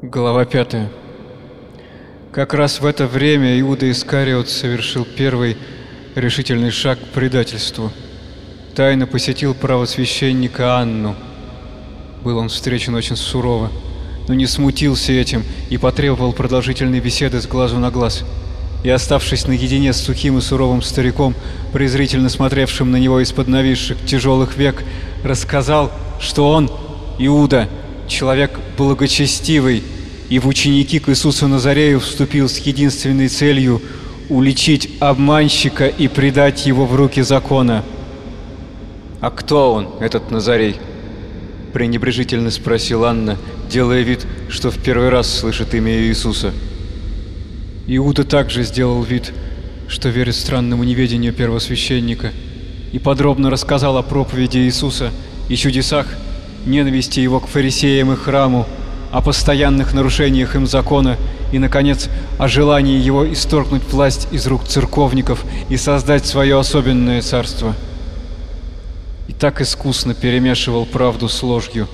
Глава 5. Как раз в это время Иуда Искариот совершил первый решительный шаг к предательству. Тайно посетил правосвященника Анну. Был он встречен очень сурово, но не смутился этим и потребовал продолжительной беседы с глазу на глаз. И, оставшись наедине с сухим и суровым стариком, презрительно смотревшим на него из-под нависших тяжелых век, рассказал, что он, Иуда, человек благочестивый, и в ученики к Иисусу Назарею вступил с единственной целью уличить обманщика и предать его в руки закона. «А кто он, этот Назарей?» – пренебрежительно спросила Анна, делая вид, что в первый раз слышит имя Иисуса. Иуда также сделал вид, что верит странному неведению первосвященника, и подробно рассказал о проповеди Иисуса и чудесах, ненависти его к фарисеям и храму, о постоянных нарушениях им закона и, наконец, о желании его исторгнуть власть из рук церковников и создать свое особенное царство. И так искусно перемешивал правду с ложью,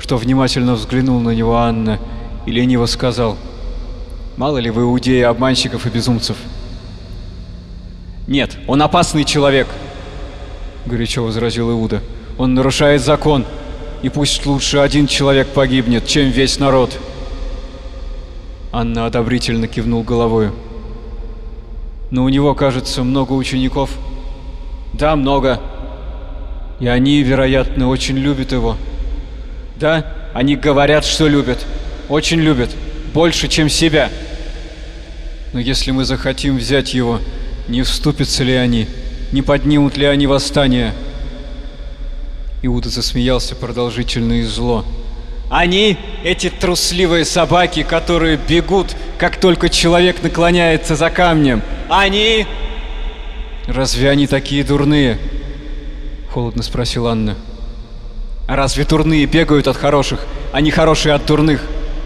что внимательно взглянул на него Анна и лениво сказал, «Мало ли вы иудеи обманщиков и безумцев?» «Нет, он опасный человек!» — горячо возразил Иуда. «Он нарушает закон!» И пусть лучше один человек погибнет, чем весь народ. Анна одобрительно кивнул головой. Но у него, кажется, много учеников. Да, много. И они, вероятно, очень любят его. Да, они говорят, что любят. Очень любят. Больше, чем себя. Но если мы захотим взять его, не вступятся ли они? Не поднимут ли они восстание? Иуда засмеялся продолжительно и зло. Они, эти трусливые собаки, которые бегут, как только человек наклоняется за камнем. Они... Разве они такие дурные? Холодно спросила Анна. А разве дурные бегают от хороших, не хорошие от дурных?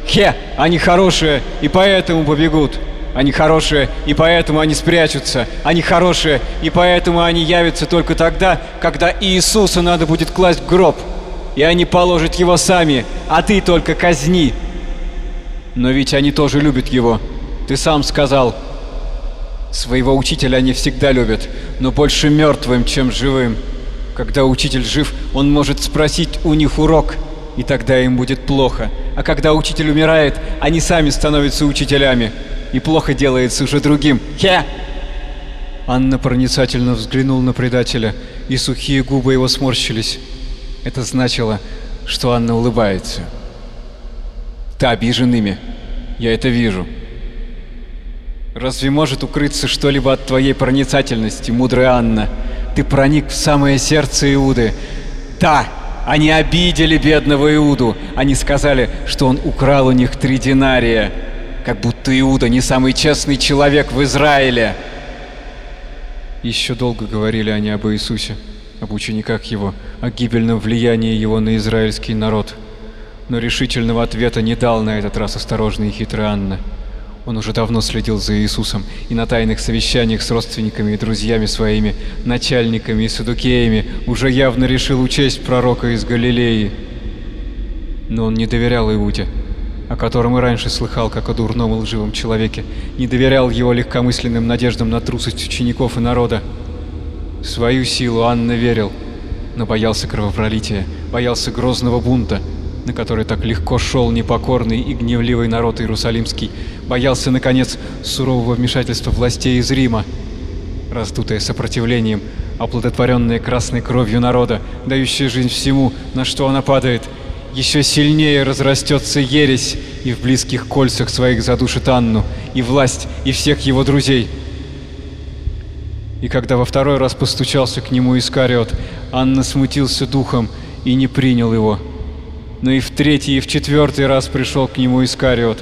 Хе, они хорошие и поэтому побегут. Они хорошие, и поэтому они спрячутся. Они хорошие, и поэтому они явятся только тогда, когда Иисуса надо будет класть в гроб. И они положат его сами, а ты только казни. Но ведь они тоже любят его. Ты сам сказал. Своего учителя они всегда любят, но больше мертвым, чем живым. Когда учитель жив, он может спросить у них урок, и тогда им будет плохо. А когда учитель умирает, они сами становятся учителями и плохо делается уже другим. Хе!» Анна проницательно взглянул на предателя, и сухие губы его сморщились. Это значило, что Анна улыбается. «Ты обижен ими. Я это вижу». «Разве может укрыться что-либо от твоей проницательности, мудрая Анна? Ты проник в самое сердце Иуды. Да, они обидели бедного Иуду. Они сказали, что он украл у них три динария как будто Иуда не самый честный человек в Израиле. Еще долго говорили они об Иисусе, об учениках его, о гибельном влиянии его на израильский народ. Но решительного ответа не дал на этот раз осторожный и хитрый Анна. Он уже давно следил за Иисусом и на тайных совещаниях с родственниками и друзьями своими, начальниками и садукеями уже явно решил учесть пророка из Галилеи. Но он не доверял Иуде, о котором и раньше слыхал как о дурном и лживом человеке, не доверял его легкомысленным надеждам на трусость учеников и народа. В свою силу Анна верил, но боялся кровопролития, боялся грозного бунта, на который так легко шел непокорный и гневливый народ Иерусалимский, боялся, наконец, сурового вмешательства властей из Рима, раздутое сопротивлением, оплодотворенное красной кровью народа, дающее жизнь всему, на что она падает — еще сильнее разрастется ересь и в близких кольцах своих задушит Анну, и власть, и всех его друзей. И когда во второй раз постучался к нему Искариот, Анна смутился духом и не принял его. Но и в третий, и в четвертый раз пришел к нему Искариот,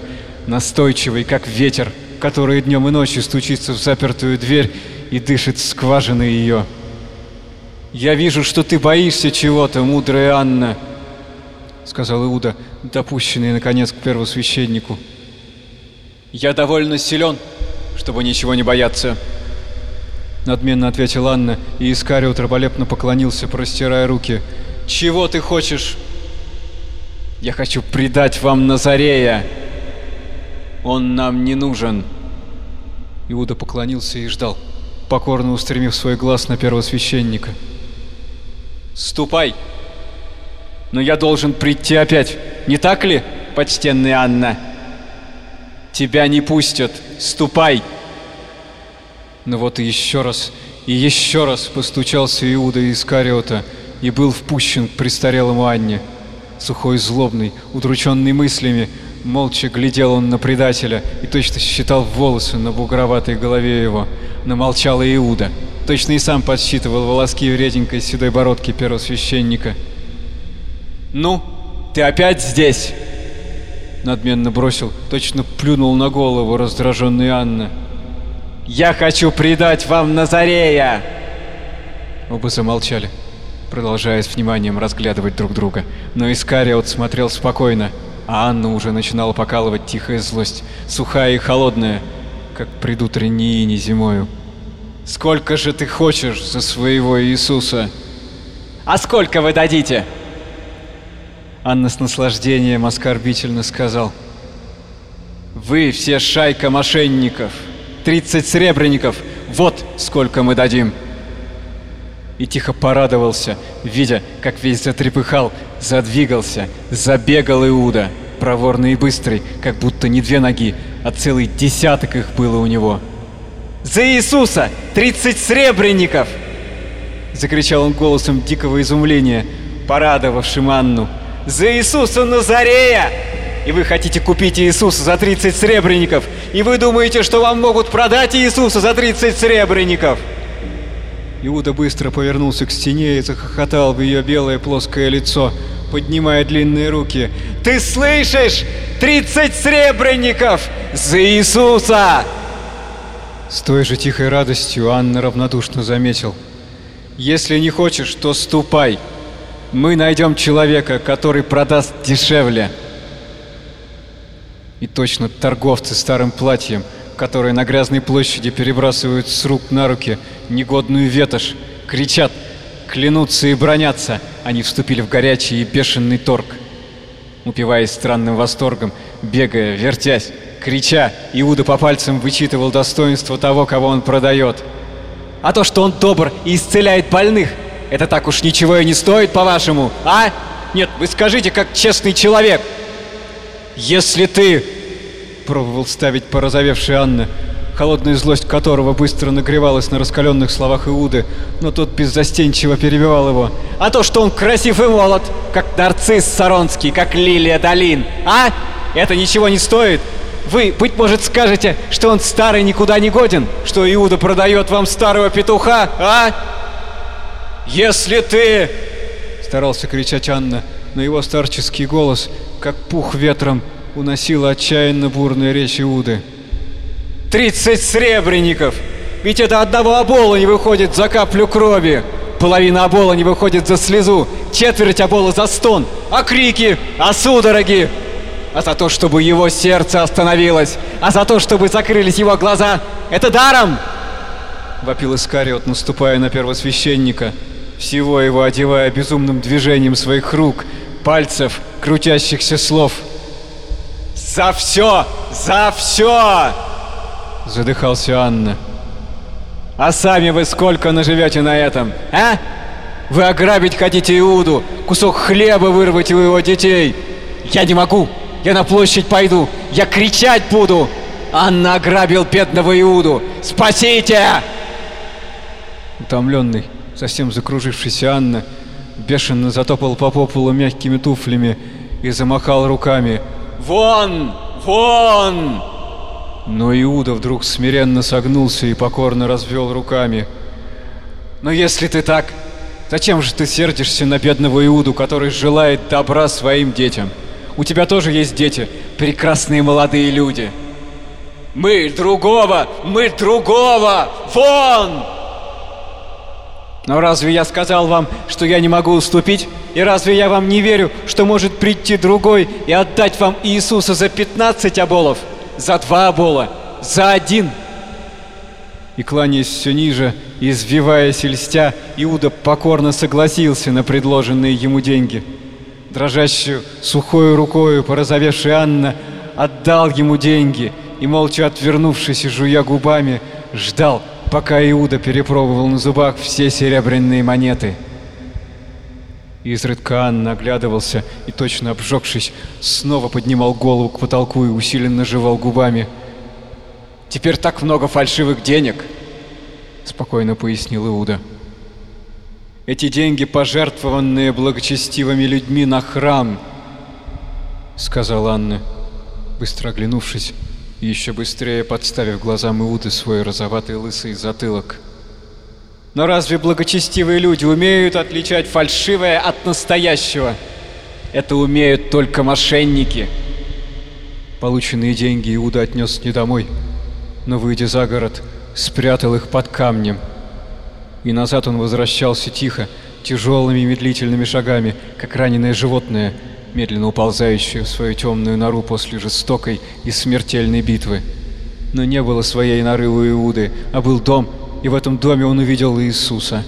настойчивый, как ветер, который днем и ночью стучится в запертую дверь и дышит скважины ее. «Я вижу, что ты боишься чего-то, мудрая Анна», сказал Иуда, допущенный наконец к первосвященнику. «Я довольно силен, чтобы ничего не бояться», — надменно ответила Анна, и Искариот раболепно поклонился, простирая руки. «Чего ты хочешь?» «Я хочу предать вам Назарея!» Он нам не нужен!» Иуда поклонился и ждал, покорно устремив свой глаз на первосвященника. «Ступай! Но я должен прийти опять, не так ли, почтенная Анна? Тебя не пустят! Ступай!» Но вот и еще раз, и еще раз постучался Иуда из Кариота и был впущен к престарелому Анне. Сухой, злобный, удрученный мыслями, молча глядел он на предателя и точно считал волосы на бугроватой голове его. Но молчал и Иуда. Точно и сам подсчитывал волоски в реденькой седой бородке первосвященника. «Ну, ты опять здесь?» Надменно бросил, точно плюнул на голову раздраженный Анна. «Я хочу предать вам Назарея!» Оба замолчали продолжая с вниманием разглядывать друг друга. Но Искариот смотрел спокойно, а Анна уже начинала покалывать тихая злость, сухая и холодная, как предутренний ини зимою. «Сколько же ты хочешь за своего Иисуса?» «А сколько вы дадите?» Анна с наслаждением оскорбительно сказал. «Вы все шайка мошенников! Тридцать сребреников! Вот сколько мы дадим!» и тихо порадовался, видя, как весь затрепыхал, задвигался, забегал Иуда, проворный и быстрый, как будто не две ноги, а целый десяток их было у него. «За Иисуса! Тридцать сребреников!» Закричал он голосом дикого изумления, порадовавшим Анну. «За Иисуса Назарея! И вы хотите купить Иисуса за 30 сребреников! И вы думаете, что вам могут продать Иисуса за 30 сребреников!» Иуда быстро повернулся к стене и захохотал в ее белое плоское лицо, поднимая длинные руки. «Ты слышишь? Тридцать сребреников! За Иисуса!» С той же тихой радостью Анна равнодушно заметил. «Если не хочешь, то ступай. Мы найдем человека, который продаст дешевле». И точно торговцы старым платьем – которые на грязной площади перебрасывают с рук на руки негодную ветошь, кричат, клянутся и бронятся, они вступили в горячий и бешеный торг. Упиваясь странным восторгом, бегая, вертясь, крича, Иуда по пальцам вычитывал достоинство того, кого он продает. А то, что он добр и исцеляет больных, это так уж ничего и не стоит, по-вашему, а? Нет, вы скажите, как честный человек. Если ты пробовал ставить порозовевший Анна, холодная злость которого быстро нагревалась на раскаленных словах Иуды, но тот беззастенчиво перебивал его. «А то, что он красив и молод, как нарцисс Саронский, как лилия долин, а? Это ничего не стоит? Вы, быть может, скажете, что он старый никуда не годен, что Иуда продает вам старого петуха, а? Если ты...» Старался кричать Анна, но его старческий голос, как пух ветром, уносила отчаянно бурная речь Иуды. «Тридцать сребреников! Ведь это одного обола не выходит за каплю крови! Половина обола не выходит за слезу, четверть обола за стон, а крики, а судороги! А за то, чтобы его сердце остановилось, а за то, чтобы закрылись его глаза, это даром!» Вопил Искариот, наступая на первосвященника, всего его одевая безумным движением своих рук, пальцев, крутящихся слов – «За все! За все!» Задыхался Анна. «А сами вы сколько наживете на этом, а? Вы ограбить хотите Иуду, кусок хлеба вырвать у его детей? Я не могу! Я на площадь пойду! Я кричать буду! Анна ограбил бедного Иуду! Спасите!» Утомленный, совсем закружившийся Анна, бешено затопал по популу мягкими туфлями и замахал руками – Вон! Вон!» Но Иуда вдруг смиренно согнулся и покорно развел руками. «Но если ты так, зачем же ты сердишься на бедного Иуду, который желает добра своим детям? У тебя тоже есть дети, прекрасные молодые люди». «Мы другого! Мы другого! Вон!» «Но разве я сказал вам, что я не могу уступить?» И разве я вам не верю, что может прийти другой и отдать вам Иисуса за 15 оболов, за два обола, за один?» И кланяясь все ниже, извиваясь и льстя, Иуда покорно согласился на предложенные ему деньги. Дрожащую, сухой рукою порозовевшая Анна отдал ему деньги и, молча отвернувшись и жуя губами, ждал, пока Иуда перепробовал на зубах все серебряные монеты. Изредка Анна оглядывался и, точно обжегшись, снова поднимал голову к потолку и усиленно жевал губами. «Теперь так много фальшивых денег!» — спокойно пояснил Иуда. «Эти деньги, пожертвованные благочестивыми людьми на храм!» — сказала Анна, быстро оглянувшись еще быстрее подставив глазам Иуды свой розоватый лысый затылок. Но разве благочестивые люди умеют отличать фальшивое от настоящего? Это умеют только мошенники. Полученные деньги Иуда отнес не домой, но, выйдя за город, спрятал их под камнем. И назад он возвращался тихо, тяжелыми медлительными шагами, как раненое животное, медленно уползающее в свою темную нору после жестокой и смертельной битвы. Но не было своей норы у Иуды, а был дом, и в этом доме он увидел Иисуса.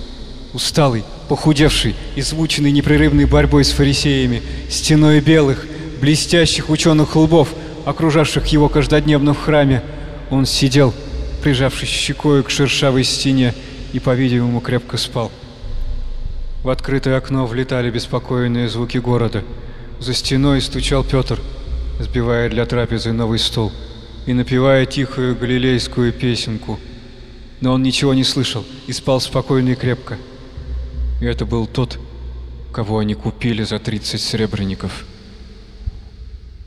Усталый, похудевший, измученный непрерывной борьбой с фарисеями, стеной белых, блестящих ученых лбов, окружавших его каждодневно в храме, он сидел, прижавшись щекой к шершавой стене, и, по-видимому, крепко спал. В открытое окно влетали беспокойные звуки города. За стеной стучал Петр, сбивая для трапезы новый стол и напевая тихую галилейскую песенку — но он ничего не слышал и спал спокойно и крепко. И это был тот, кого они купили за 30 серебряников.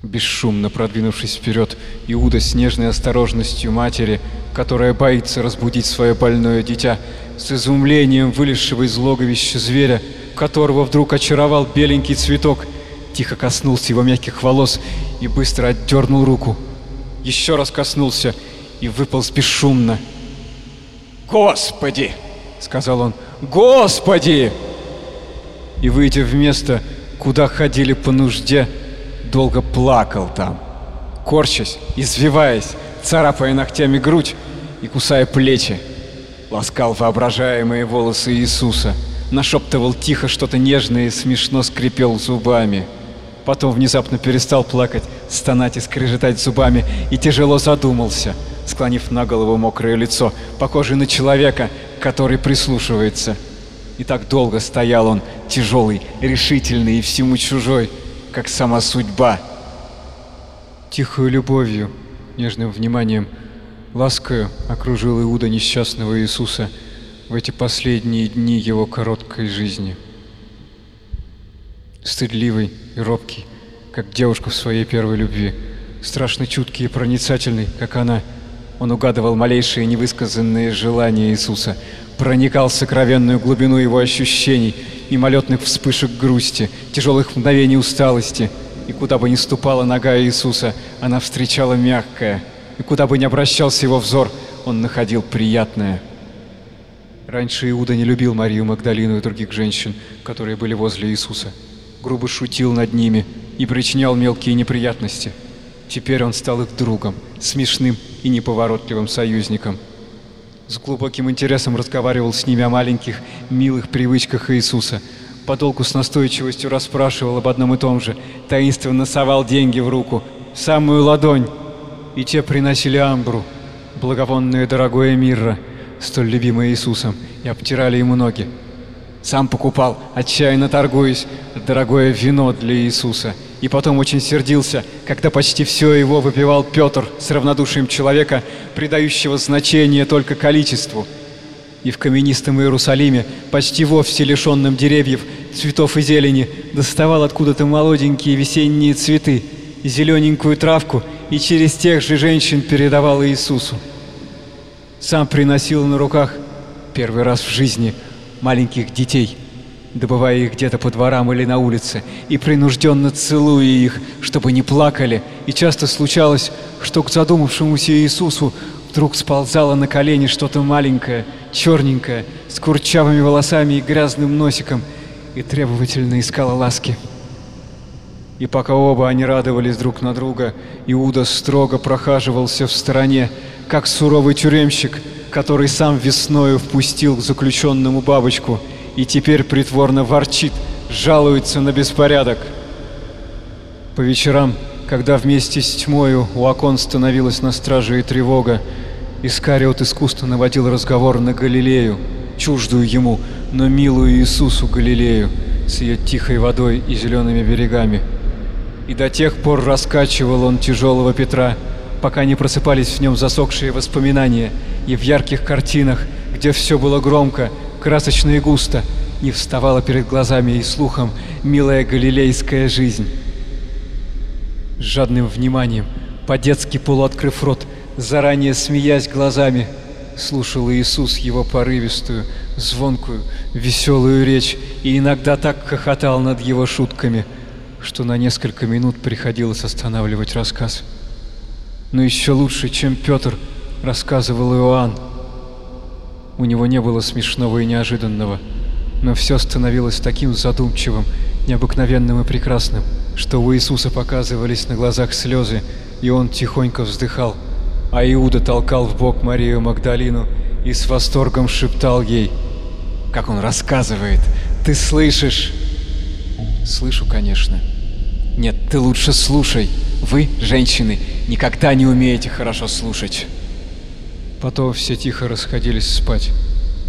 Бесшумно продвинувшись вперед, Иуда с нежной осторожностью матери, которая боится разбудить свое больное дитя, с изумлением вылезшего из логовища зверя, которого вдруг очаровал беленький цветок, тихо коснулся его мягких волос и быстро отдернул руку. Еще раз коснулся и выполз бесшумно, «Господи!» — сказал он. «Господи!» И, выйдя в место, куда ходили по нужде, долго плакал там, корчась, извиваясь, царапая ногтями грудь и кусая плечи. Ласкал воображаемые волосы Иисуса, нашептывал тихо что-то нежное и смешно скрипел зубами. Потом внезапно перестал плакать, стонать и скрежетать зубами и тяжело задумался — склонив на голову мокрое лицо, похожий на человека, который прислушивается. И так долго стоял он, тяжелый, решительный и всему чужой, как сама судьба. Тихою любовью, нежным вниманием, ласкою окружил Иуда несчастного Иисуса в эти последние дни его короткой жизни. Стыдливый и робкий, как девушка в своей первой любви, страшно чуткий и проницательный, как она — он угадывал малейшие невысказанные желания Иисуса, проникал в сокровенную глубину его ощущений, мимолетных вспышек грусти, тяжелых мгновений усталости. И куда бы ни ступала нога Иисуса, она встречала мягкое, и куда бы ни обращался его взор, он находил приятное. Раньше Иуда не любил Марию Магдалину и других женщин, которые были возле Иисуса. Грубо шутил над ними и причинял мелкие неприятности. Теперь он стал их другом, смешным и неповоротливым союзником. С глубоким интересом разговаривал с ними о маленьких, милых привычках Иисуса. Подолгу с настойчивостью расспрашивал об одном и том же, таинственно совал деньги в руку, в самую ладонь, и те приносили амбру, благовонное дорогое мирра, столь любимое Иисусом, и обтирали ему ноги. Сам покупал, отчаянно торгуясь, дорогое вино для Иисуса – и потом очень сердился, когда почти все его выпивал Петр с равнодушием человека, придающего значение только количеству. И в каменистом Иерусалиме, почти вовсе лишенном деревьев, цветов и зелени, доставал откуда-то молоденькие весенние цветы, зелененькую травку и через тех же женщин передавал Иисусу. Сам приносил на руках, первый раз в жизни, маленьких детей – добывая их где-то по дворам или на улице, и принужденно целуя их, чтобы не плакали, и часто случалось, что к задумавшемуся Иисусу вдруг сползало на колени что-то маленькое, черненькое, с курчавыми волосами и грязным носиком, и требовательно искало ласки. И пока оба они радовались друг на друга, Иуда строго прохаживался в стороне, как суровый тюремщик, который сам весною впустил к заключенному бабочку — и теперь притворно ворчит, жалуется на беспорядок. По вечерам, когда вместе с тьмою у окон становилась на страже и тревога, Искариот искусственно наводил разговор на Галилею, чуждую ему, но милую Иисусу Галилею, с ее тихой водой и зелеными берегами. И до тех пор раскачивал он тяжелого Петра, пока не просыпались в нем засохшие воспоминания, и в ярких картинах, где все было громко, красочно и густо, не вставала перед глазами и слухом милая галилейская жизнь. С жадным вниманием, по-детски полуоткрыв рот, заранее смеясь глазами, слушал Иисус его порывистую, звонкую, веселую речь и иногда так хохотал над его шутками, что на несколько минут приходилось останавливать рассказ. Но еще лучше, чем Петр, рассказывал Иоанн. У него не было смешного и неожиданного, но все становилось таким задумчивым, необыкновенным и прекрасным, что у Иисуса показывались на глазах слезы, и он тихонько вздыхал, а Иуда толкал в бок Марию Магдалину и с восторгом шептал ей, как он рассказывает, «Ты слышишь?» «Слышу, конечно». «Нет, ты лучше слушай. Вы, женщины, никогда не умеете хорошо слушать». Потом все тихо расходились спать.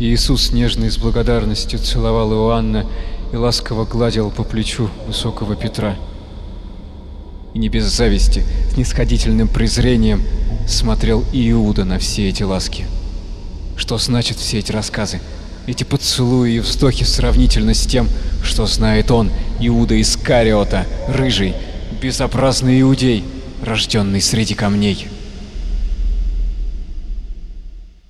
И Иисус нежно и с благодарностью целовал Иоанна и ласково гладил по плечу высокого Петра. И не без зависти, с нисходительным презрением смотрел Иуда на все эти ласки. Что значат все эти рассказы? Эти поцелуи и вздохи сравнительно с тем, что знает он, Иуда Искариота, рыжий, безобразный иудей, рожденный среди камней.